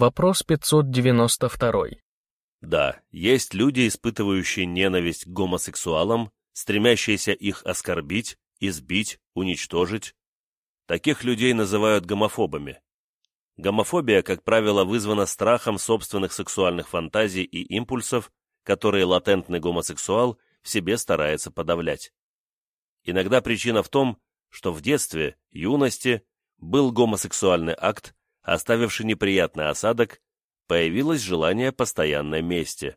Вопрос 592. Да, есть люди, испытывающие ненависть к гомосексуалам, стремящиеся их оскорбить, избить, уничтожить. Таких людей называют гомофобами. Гомофобия, как правило, вызвана страхом собственных сексуальных фантазий и импульсов, которые латентный гомосексуал в себе старается подавлять. Иногда причина в том, что в детстве, юности был гомосексуальный акт, оставивший неприятный осадок, появилось желание постоянной мести.